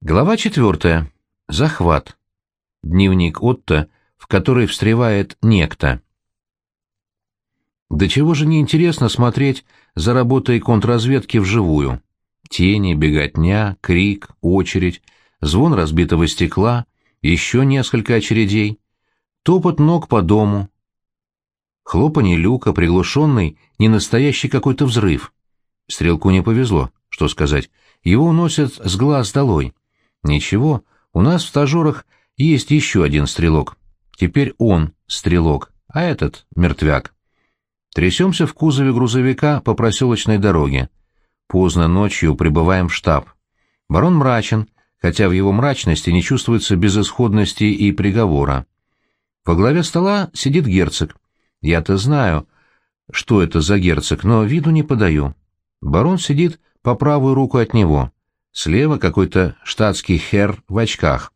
Глава четвертая. Захват. Дневник Отто, в который встревает некто. До чего же неинтересно смотреть за работой контрразведки вживую. Тени, беготня, крик, очередь, звон разбитого стекла, еще несколько очередей, топот ног по дому, хлопанье люка, приглушенный, ненастоящий какой-то взрыв. Стрелку не повезло, что сказать, его уносят с глаз долой. Ничего, у нас в стажерах есть еще один стрелок. Теперь он стрелок, а этот мертвяк. Трясемся в кузове грузовика по проселочной дороге. Поздно ночью прибываем в штаб. Барон мрачен, хотя в его мрачности не чувствуется безысходности и приговора. Во главе стола сидит герцог. Я-то знаю, что это за герцог, но виду не подаю. Барон сидит по правую руку от него. Слева какой-то штатский хер в очках.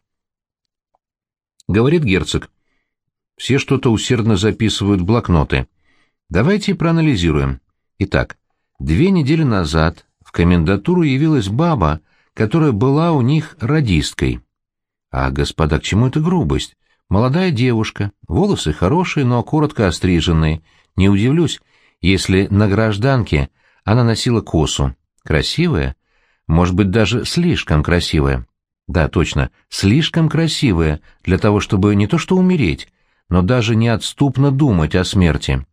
Говорит герцог. Все что-то усердно записывают в блокноты. Давайте проанализируем. Итак, две недели назад в комендатуру явилась баба, которая была у них радисткой. А, господа, к чему эта грубость? Молодая девушка, волосы хорошие, но коротко остриженные. Не удивлюсь, если на гражданке она носила косу. Красивая, может быть, даже слишком красивая. Да, точно, слишком красивая для того, чтобы не то что умереть, но даже неотступно думать о смерти.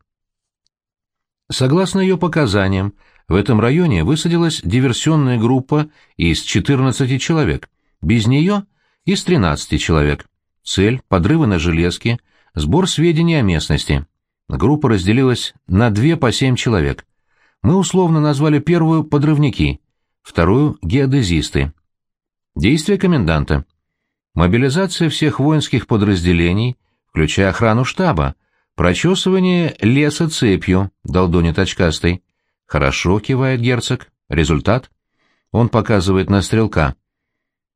Согласно ее показаниям, в этом районе высадилась диверсионная группа из 14 человек, без нее — из 13 человек. Цель — подрывы на железке, сбор сведений о местности. Группа разделилась на две по семь человек. Мы условно назвали первую «подрывники», вторую — геодезисты. Действия коменданта. Мобилизация всех воинских подразделений, включая охрану штаба, прочесывание леса цепью, долдонит очкастый. Хорошо, кивает герцог. Результат? Он показывает на стрелка.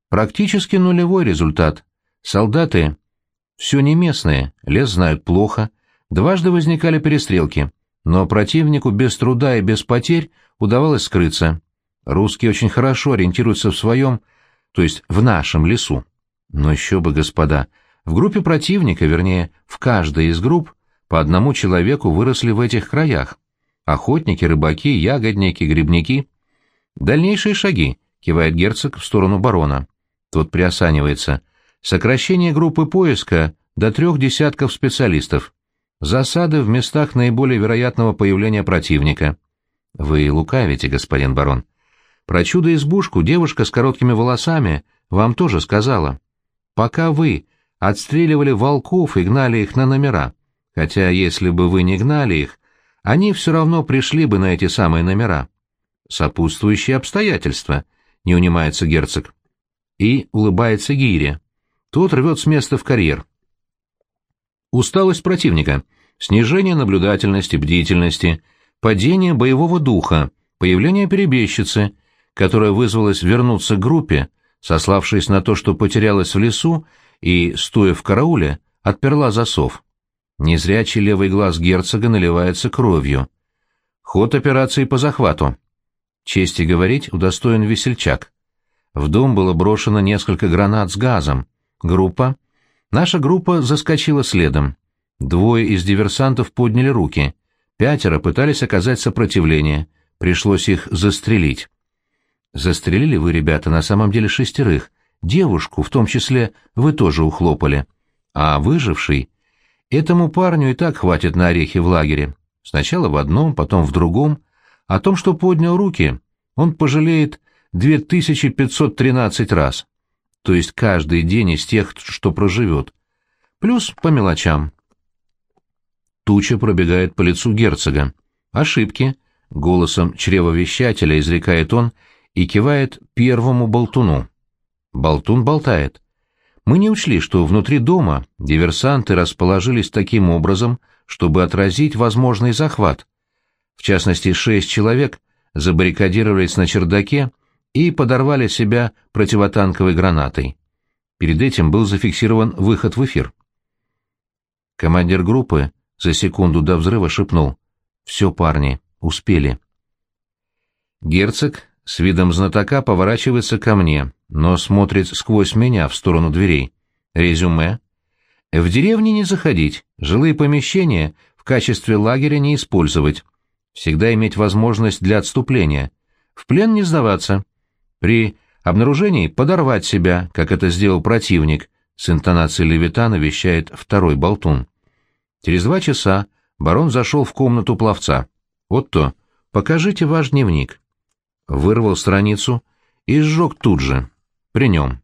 Практически нулевой результат. Солдаты все не местные, лес знают плохо. Дважды возникали перестрелки, но противнику без труда и без потерь удавалось скрыться. Русские очень хорошо ориентируются в своем, то есть в нашем лесу. Но еще бы, господа, в группе противника, вернее, в каждой из групп, по одному человеку выросли в этих краях. Охотники, рыбаки, ягодники, грибники. Дальнейшие шаги, кивает герцог в сторону барона. Тот приосанивается. Сокращение группы поиска до трех десятков специалистов. Засады в местах наиболее вероятного появления противника. Вы лукавите, господин барон. Про чудо-избушку девушка с короткими волосами вам тоже сказала. Пока вы отстреливали волков и гнали их на номера, хотя если бы вы не гнали их, они все равно пришли бы на эти самые номера. Сопутствующие обстоятельства, не унимается герцог. И улыбается Гире. Тот рвет с места в карьер. Усталость противника, снижение наблюдательности, бдительности, падение боевого духа, появление перебежчицы — которая вызвалась вернуться к группе, сославшись на то, что потерялась в лесу и, стоя в карауле, отперла засов. Незрячий левый глаз герцога наливается кровью. Ход операции по захвату. Чести говорить, удостоен весельчак. В дом было брошено несколько гранат с газом. Группа? Наша группа заскочила следом. Двое из диверсантов подняли руки. Пятеро пытались оказать сопротивление. Пришлось их застрелить. Застрелили вы, ребята, на самом деле шестерых. Девушку, в том числе, вы тоже ухлопали. А выживший... Этому парню и так хватит на орехи в лагере. Сначала в одном, потом в другом. О том, что поднял руки, он пожалеет 2513 раз. То есть каждый день из тех, что проживет. Плюс по мелочам. Туча пробегает по лицу герцога. Ошибки. Голосом чревовещателя изрекает он — и кивает первому болтуну. Болтун болтает. Мы не учли, что внутри дома диверсанты расположились таким образом, чтобы отразить возможный захват. В частности, шесть человек забаррикадировались на чердаке и подорвали себя противотанковой гранатой. Перед этим был зафиксирован выход в эфир. Командир группы за секунду до взрыва шепнул «Все, парни, успели». Герцог с видом знатока поворачивается ко мне, но смотрит сквозь меня в сторону дверей. Резюме. В деревне не заходить, жилые помещения в качестве лагеря не использовать. Всегда иметь возможность для отступления. В плен не сдаваться. При обнаружении подорвать себя, как это сделал противник, с интонацией Левитана вещает второй болтун. Через два часа барон зашел в комнату пловца. «Отто, покажите ваш дневник». Вырвал страницу и сжег тут же, при нем.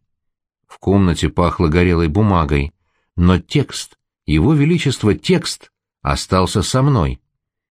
В комнате пахло горелой бумагой, но текст, его величество текст, остался со мной.